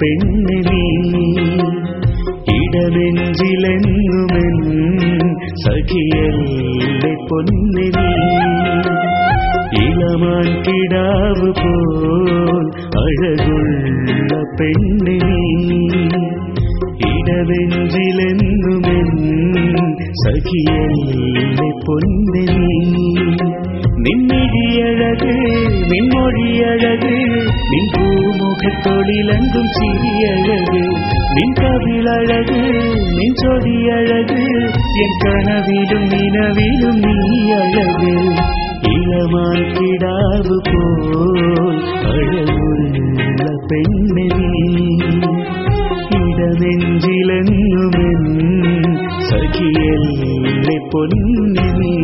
പെണ്ണ് നീ ഇടനെഞ്ചിലെങ്ങുമെൻ സഖിയല്ലേ പൊന്ന് നീ ഇളമാൻ കിടാവ് പോൽ അഴകുള്ള പെണ്ണ് നീ ഇടനെഞ്ചിലെന്നുമെൻ സഖിയല്ലേ പൊന്ന് നീ നിന്നിഴിയഴക് നിൻമൊഴിയഴക് നിൻ தொழிலங்கும் சிறிய அழகு நின் கவிழ் அழகு நின் சொடி அழகு. என் கனவிலும் நினவிலும் நீ அழகு. இளமாய் கிடாவு போல் அழகுள்ள பெண்மணி இடமெஞ்சிலன்னுமென் சகியல் பொன்னினி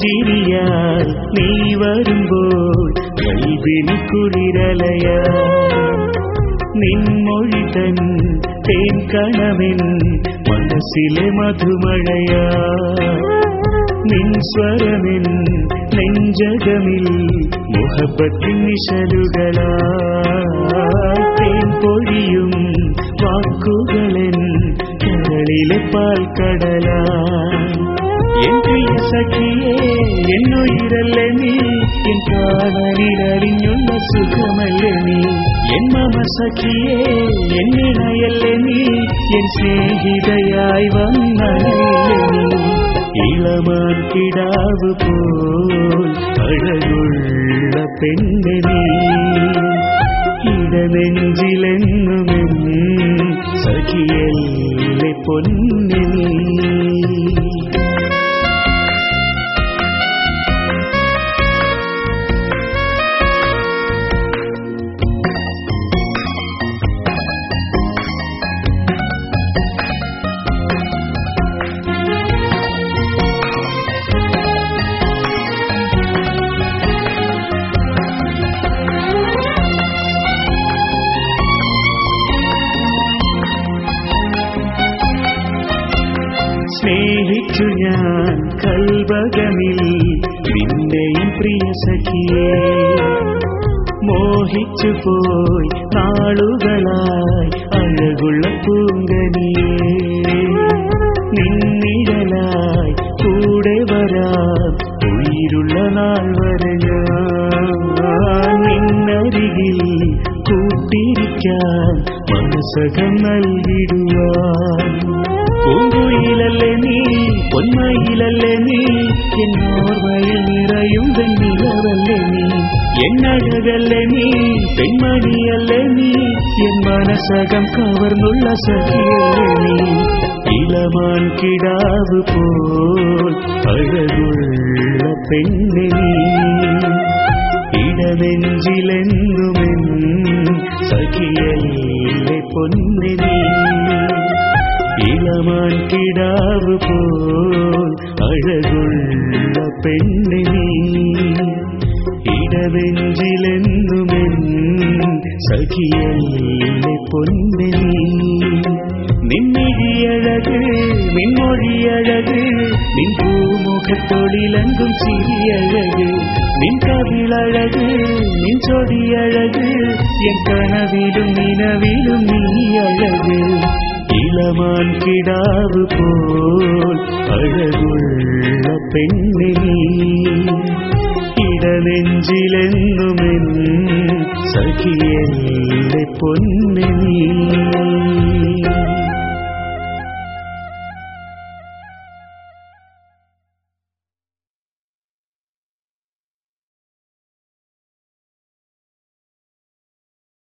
പുഞ്ചിരിയാൽ നീ വരുമ്പോൾ കൽവിന് കുളിരലയ നിൻമൊഴി തൻ തേൻ കണവിൻ മനസ്സിലെ മധുമഴയ നിൻ സ്വരമിൻ നെഞ്ചകമിൽ മുഹബത്തിൻ നിശലുകളാ തേൻ പൊഴിയും വാക്കുകളെൻ കരളിലെ പാൽക്കടലാ എൻ പ്രിയ സഖിയേ എന്നുയിരല്ലേ നീ എൻ കാതലിലറിഞ്ഞുള്ള സുഖമല്ലേ നീ എൻ മമ സഖിയേ എന്നിണയല്ലേ നീ എൻ സ്നേഹിതയായി വന്നണയല്ലേ നീ ഇളമാൻ കിടാവ് പോൽ അഴകുള്ള പെണ്ണ് നീ ഇടനെഞ്ചിലെങ്ങുമെൻ സഖിയല്ലേ പൊന്നു നീ സ്നേഹിച്ചു ഞാൻ കൽവകമിൽ നിന്റെയും പ്രിയ സഖിയെ മോഹിച്ചു പോയി നാളുകളായി അഴകുള്ള പൂങ്കനിയെ. നിന്നിഴലായി കൂടെ വരാ ഉயிருള്ള നാൾ വരെ നിന്നരികിൽ കൂട്ടിരിക്കാൻ മനസ്സകം നൽകിടുവാൻ. പൂങ്കുയിലല്ലേ നീ പൊന്മയിലല്ലേ നീ എന്നോർമയിൽ നിറയും വെണ്ണിലവല്ലേ നീ എന്നഴകല്ലേ നീ പെൺമണിയല്ലേ നീ എൻ മനസ്സകം കവർന്നുള്ള സഖിയല്ലേ നീ ഇളമാൻ കിടാവ് പോൽ അഴകുള്ള പെണ്ണ് നീ ഇടനെഞ്ചിലെങ്ങുമെൻ സഖിയല്ലേ நீலமான் கிடாவு போல் அழகுள்ள பெண்ணினி இடவெஞ்சிலென்னுமென் சகியல்லை பொன்னினி நின்மிழி அழகு மின்மொழி அழகு நின் பூமுகத் தொழிலங்கும் சிறியழகு நின் கவிழழகு நின் சொடி அழகு என் கனவிலும் நினவிலும் நீ அழகு നീലമാൻ കിടാവ് പോൽ അഴകുള്ള പെണ്ണി ഇടനെഞ്ചിലെന്നുമെന്ന് സഖിയല്ലേ പൊന്നിനീ